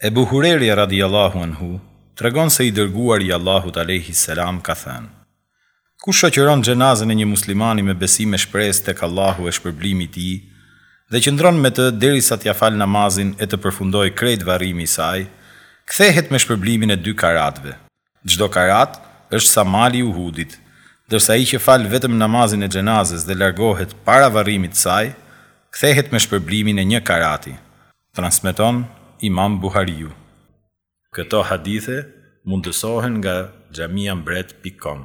Ebu Hurejri radhijallâhu anhu tregon se i Dërguari i Allahut alejhi selam ka thënë, Kush shoqëron xhenazën e një muslimani me besim e shpresë tek Allahu e shpërblimi i tij dhe qëndron me të derisa t'ia falë namazin e të përfundojë krejt varrimi i saj, kthehet me shpërblimin e dy karatëve. Çdo karat është sa mali i Uhudit, ndërsa ai që fal vetëm namazin e xhenazës dhe largohet para varrimit të saj, kthehet me shpërblimin e një karati. Transmeton Imam Buhariu, Këto hadithe mundësohen nga xhamiambret pik kom.